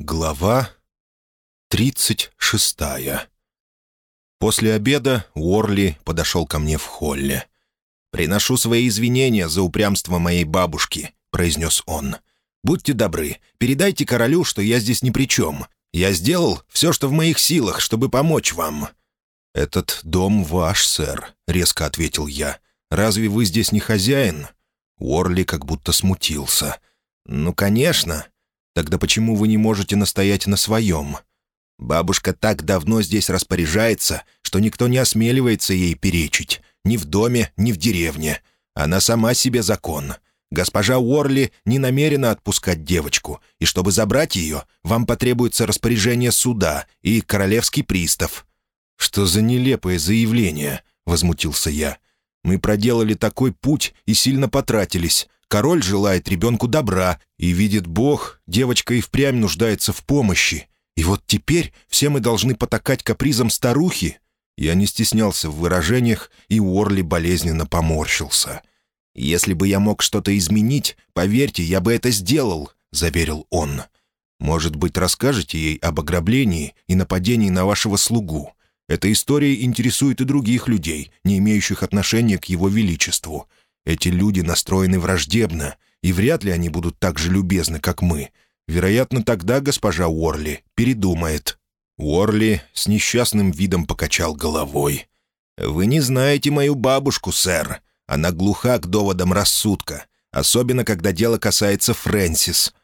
Глава тридцать шестая. После обеда Уорли подошел ко мне в холле. «Приношу свои извинения за упрямство моей бабушки», — произнес он. «Будьте добры, передайте королю, что я здесь ни при чем. Я сделал все, что в моих силах, чтобы помочь вам». «Этот дом ваш, сэр», — резко ответил я. «Разве вы здесь не хозяин?» Уорли как будто смутился. «Ну, конечно. Тогда почему вы не можете настоять на своем? Бабушка так давно здесь распоряжается, что никто не осмеливается ей перечить. Ни в доме, ни в деревне. Она сама себе закон. Госпожа Уорли не намерена отпускать девочку, и чтобы забрать ее, вам потребуется распоряжение суда и королевский пристав». «Что за нелепое заявление?» — возмутился я. «Мы проделали такой путь и сильно потратились. Король желает ребенку добра, и видит Бог, девочка и впрямь нуждается в помощи. И вот теперь все мы должны потакать капризам старухи». Я не стеснялся в выражениях, и Уорли болезненно поморщился. «Если бы я мог что-то изменить, поверьте, я бы это сделал», — заверил он. «Может быть, расскажете ей об ограблении и нападении на вашего слугу? Эта история интересует и других людей, не имеющих отношения к его величеству. Эти люди настроены враждебно, и вряд ли они будут так же любезны, как мы. Вероятно, тогда госпожа Уорли передумает». Уорли с несчастным видом покачал головой. «Вы не знаете мою бабушку, сэр. Она глуха к доводам рассудка, особенно когда дело касается Фрэнсис».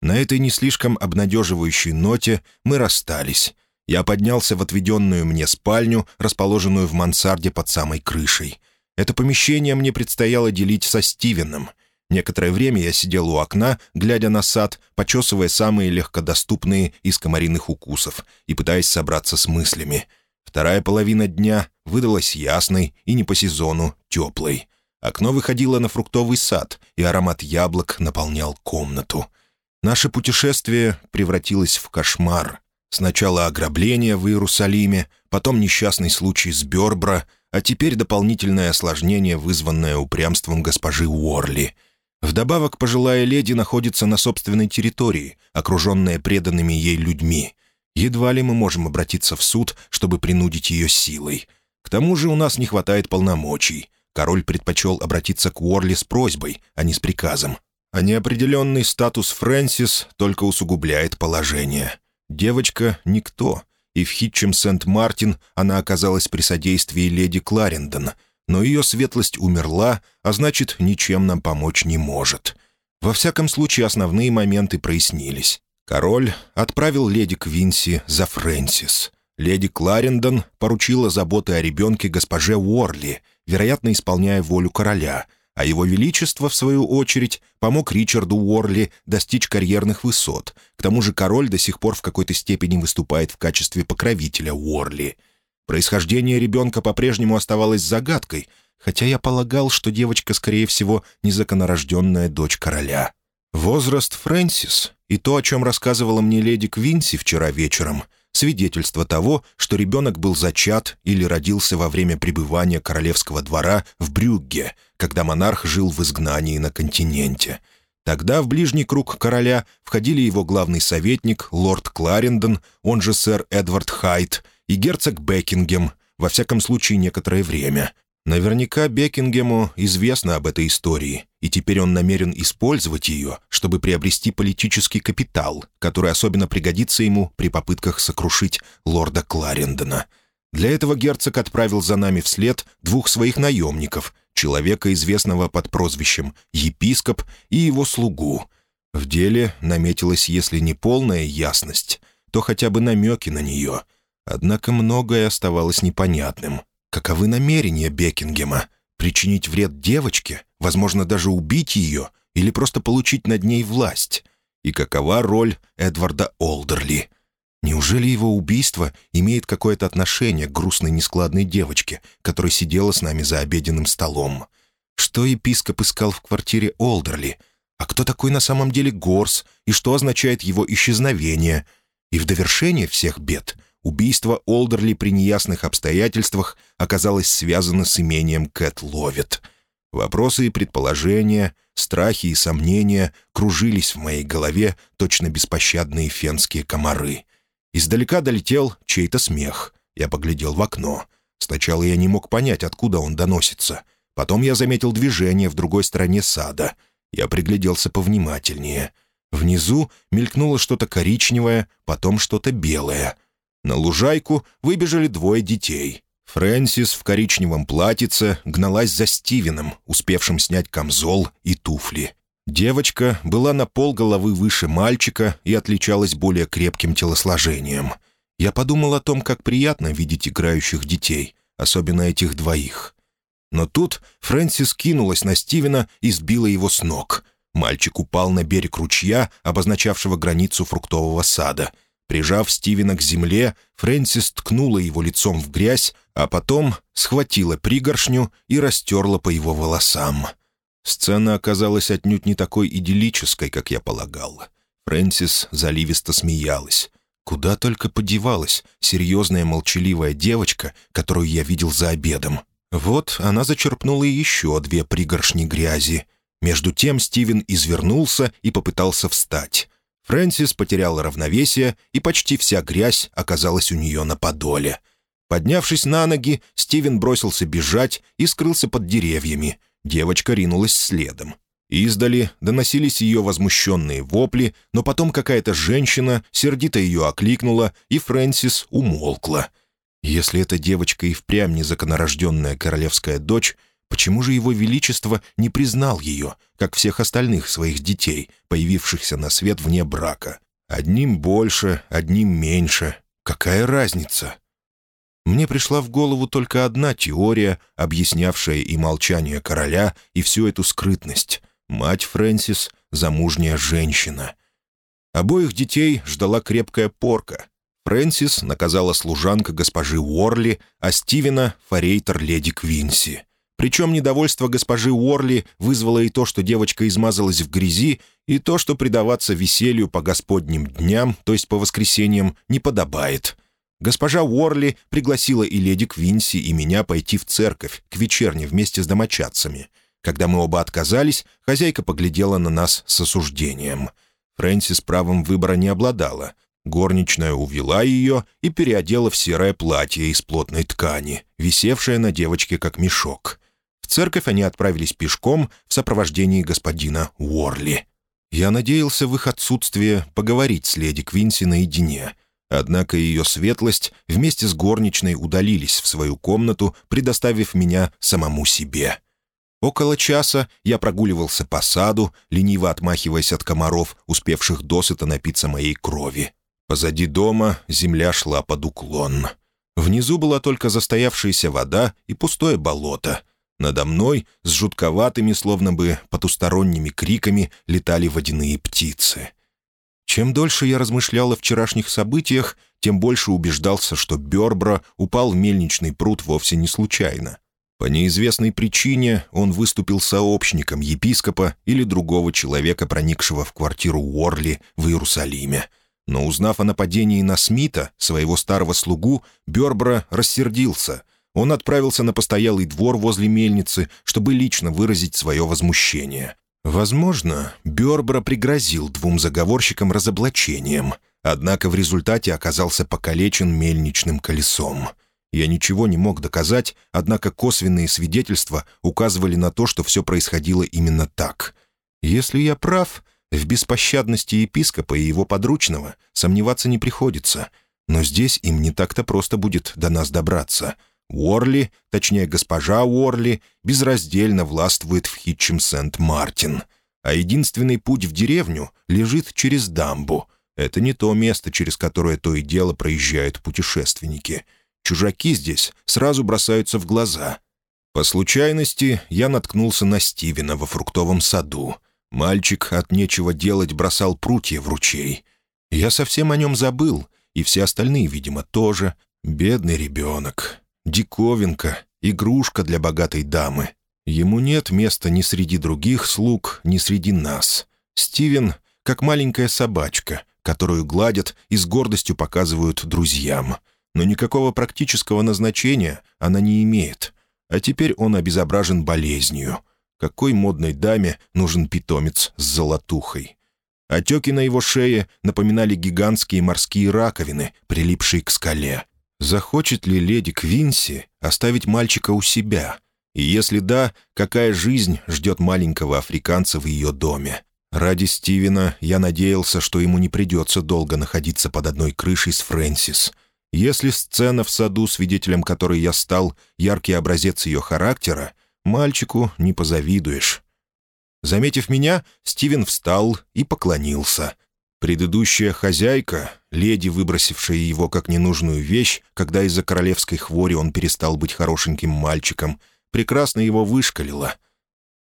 На этой не слишком обнадеживающей ноте мы расстались. Я поднялся в отведенную мне спальню, расположенную в мансарде под самой крышей. Это помещение мне предстояло делить со Стивеном. Некоторое время я сидел у окна, глядя на сад, почесывая самые легкодоступные из комариных укусов и пытаясь собраться с мыслями. Вторая половина дня выдалась ясной и не по сезону теплой. Окно выходило на фруктовый сад, и аромат яблок наполнял комнату. Наше путешествие превратилось в кошмар. Сначала ограбление в Иерусалиме, потом несчастный случай с Бёрбра — а теперь дополнительное осложнение, вызванное упрямством госпожи Уорли. Вдобавок, пожилая леди находится на собственной территории, окруженная преданными ей людьми. Едва ли мы можем обратиться в суд, чтобы принудить ее силой. К тому же у нас не хватает полномочий. Король предпочел обратиться к Уорли с просьбой, а не с приказом. А неопределенный статус Фрэнсис только усугубляет положение. Девочка — никто, и в Хитчем Сент-Мартин она оказалась при содействии леди Кларендон, но ее светлость умерла, а значит, ничем нам помочь не может. Во всяком случае, основные моменты прояснились. Король отправил леди Квинси за Фрэнсис. Леди Кларендон поручила заботы о ребенке госпоже Уорли, вероятно, исполняя волю короля — а его величество, в свою очередь, помог Ричарду Уорли достичь карьерных высот. К тому же король до сих пор в какой-то степени выступает в качестве покровителя Уорли. Происхождение ребенка по-прежнему оставалось загадкой, хотя я полагал, что девочка, скорее всего, незаконорожденная дочь короля. Возраст Фрэнсис и то, о чем рассказывала мне леди Квинси вчера вечером — свидетельство того, что ребенок был зачат или родился во время пребывания королевского двора в Брюгге, когда монарх жил в изгнании на континенте. Тогда в ближний круг короля входили его главный советник, лорд Кларендон, он же сэр Эдвард Хайт, и герцог Бекингем, во всяком случае некоторое время. Наверняка Бекингему известно об этой истории, и теперь он намерен использовать ее, чтобы приобрести политический капитал, который особенно пригодится ему при попытках сокрушить лорда Кларендона. Для этого герцог отправил за нами вслед двух своих наемников, человека, известного под прозвищем «Епископ», и его слугу. В деле наметилась, если не полная ясность, то хотя бы намеки на нее. Однако многое оставалось непонятным — Каковы намерения Бекингема? Причинить вред девочке? Возможно, даже убить ее? Или просто получить над ней власть? И какова роль Эдварда Олдерли? Неужели его убийство имеет какое-то отношение к грустной нескладной девочке, которая сидела с нами за обеденным столом? Что епископ искал в квартире Олдерли? А кто такой на самом деле Горс, и что означает его исчезновение? И в довершение всех бед — Убийство Олдерли при неясных обстоятельствах оказалось связано с имением Кэт Ловит. Вопросы и предположения, страхи и сомнения кружились в моей голове точно беспощадные фенские комары. Издалека долетел чей-то смех. Я поглядел в окно. Сначала я не мог понять, откуда он доносится. Потом я заметил движение в другой стороне сада. Я пригляделся повнимательнее. Внизу мелькнуло что-то коричневое, потом что-то белое. На лужайку выбежали двое детей. Фрэнсис в коричневом платьице гналась за Стивеном, успевшим снять камзол и туфли. Девочка была на пол головы выше мальчика и отличалась более крепким телосложением. Я подумал о том, как приятно видеть играющих детей, особенно этих двоих. Но тут Фрэнсис кинулась на Стивена и сбила его с ног. Мальчик упал на берег ручья, обозначавшего границу фруктового сада. Прижав Стивена к земле, Фрэнсис ткнула его лицом в грязь, а потом схватила пригоршню и растерла по его волосам. Сцена оказалась отнюдь не такой идиллической, как я полагал. Фрэнсис заливисто смеялась. Куда только подевалась серьезная молчаливая девочка, которую я видел за обедом. Вот она зачерпнула еще две пригоршни грязи. Между тем Стивен извернулся и попытался встать. Фрэнсис потеряла равновесие, и почти вся грязь оказалась у нее на подоле. Поднявшись на ноги, Стивен бросился бежать и скрылся под деревьями — Девочка ринулась следом. Издали доносились ее возмущенные вопли, но потом какая-то женщина сердито ее окликнула, и Фрэнсис умолкла. Если эта девочка и впрямь незаконорожденная королевская дочь, почему же его величество не признал ее, как всех остальных своих детей, появившихся на свет вне брака? Одним больше, одним меньше. Какая разница? Мне пришла в голову только одна теория, объяснявшая и молчание короля, и всю эту скрытность. Мать Фрэнсис — замужняя женщина. Обоих детей ждала крепкая порка. Фрэнсис наказала служанка госпожи Уорли, а Стивена — форейтор леди Квинси. Причем недовольство госпожи Уорли вызвало и то, что девочка измазалась в грязи, и то, что предаваться веселью по господним дням, то есть по воскресеньям, не подобает — Госпожа Уорли пригласила и леди Квинси, и меня пойти в церковь к вечерне вместе с домочадцами. Когда мы оба отказались, хозяйка поглядела на нас с осуждением. Фрэнсис правом выбора не обладала. Горничная увела ее и переодела в серое платье из плотной ткани, висевшее на девочке как мешок. Церковь они отправились пешком в сопровождении господина Уорли. Я надеялся в их отсутствие поговорить с леди Квинси наедине — Однако ее светлость вместе с горничной удалились в свою комнату, предоставив меня самому себе. Около часа я прогуливался по саду, лениво отмахиваясь от комаров, успевших досыта напиться моей крови. Позади дома земля шла под уклон. Внизу была только застоявшаяся вода и пустое болото. Надо мной с жутковатыми, словно бы потусторонними криками, летали водяные птицы — чем дольше я размышлял о вчерашних событиях, тем больше убеждался, что Бёрбра упал в мельничный пруд вовсе не случайно. По неизвестной причине он выступил сообщником епископа или другого человека, проникшего в квартиру Уорли в Иерусалиме. Но узнав о нападении на Смита, своего старого слугу, Бёрбра рассердился. Он отправился на постоялый двор возле мельницы, чтобы лично выразить свое возмущение. Возможно, Бёрбра пригрозил двум заговорщикам разоблачением, однако в результате оказался покалечен мельничным колесом. Я ничего не мог доказать, однако косвенные свидетельства указывали на то, что все происходило именно так. Если я прав, в беспощадности епископа и его подручного сомневаться не приходится, но здесь им не так-то просто будет до нас добраться — Уорли, точнее госпожа Уорли, безраздельно властвует в Хитчем Сент-Мартин, а единственный путь в деревню лежит через дамбу. Это не то место, через которое то и дело проезжают путешественники. Чужаки здесь сразу бросаются в глаза. По случайности я наткнулся на Стивена во фруктовом саду. Мальчик от нечего делать бросал прутья в ручей. Я совсем о нем забыл, и все остальные, видимо, тоже. Бедный ребенок диковинка, игрушка для богатой дамы. Ему нет места ни среди других слуг, ни среди нас. Стивен — как маленькая собачка, которую гладят и с гордостью показывают друзьям. Но никакого практического назначения она не имеет. А теперь он обезображен болезнью. Какой модной даме нужен питомец с золотухой? Отеки на его шее напоминали гигантские морские раковины, прилипшие к скале. Захочет ли леди Квинси оставить мальчика у себя? И если да, какая жизнь ждет маленького африканца в ее доме? Ради Стивена я надеялся, что ему не придется долго находиться под одной крышей с Фрэнсис. Если сцена в саду, свидетелем которой я стал, яркий образец ее характера, мальчику не позавидуешь. Заметив меня, Стивен встал и поклонился. Предыдущая хозяйка, леди, выбросившая его как ненужную вещь, когда из-за королевской хвори он перестал быть хорошеньким мальчиком, прекрасно его вышкалила.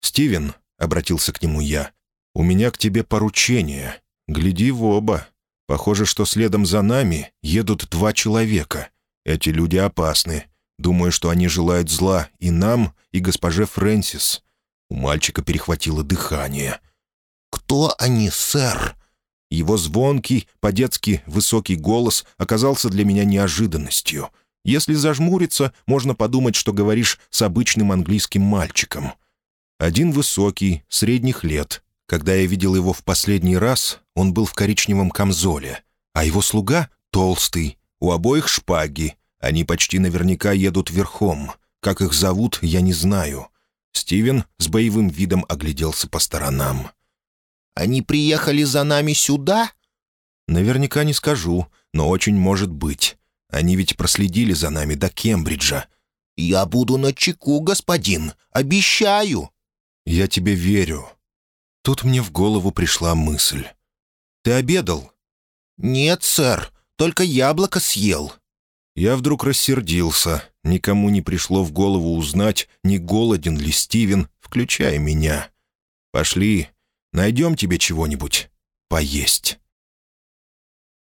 «Стивен», — обратился к нему я, — «у меня к тебе поручение. Гляди в оба. Похоже, что следом за нами едут два человека. Эти люди опасны. Думаю, что они желают зла и нам, и госпоже Фрэнсис». У мальчика перехватило дыхание. «Кто они, сэр?» Его звонкий, по-детски высокий голос оказался для меня неожиданностью. Если зажмуриться, можно подумать, что говоришь с обычным английским мальчиком. Один высокий, средних лет, когда я видел его в последний раз, он был в коричневом камзоле, а его слуга — толстый, у обоих шпаги. Они почти наверняка едут верхом. Как их зовут, я не знаю. Стивен с боевым видом огляделся по сторонам. «Они приехали за нами сюда?» «Наверняка не скажу, но очень может быть. Они ведь проследили за нами до Кембриджа». «Я буду на чеку, господин. Обещаю». «Я тебе верю. Тут мне в голову пришла мысль. «Ты обедал?» «Нет, сэр, только яблоко съел». Я вдруг рассердился. Никому не пришло в голову узнать, не голоден ли Стивен, включая меня. «Пошли, найдем тебе чего-нибудь поесть».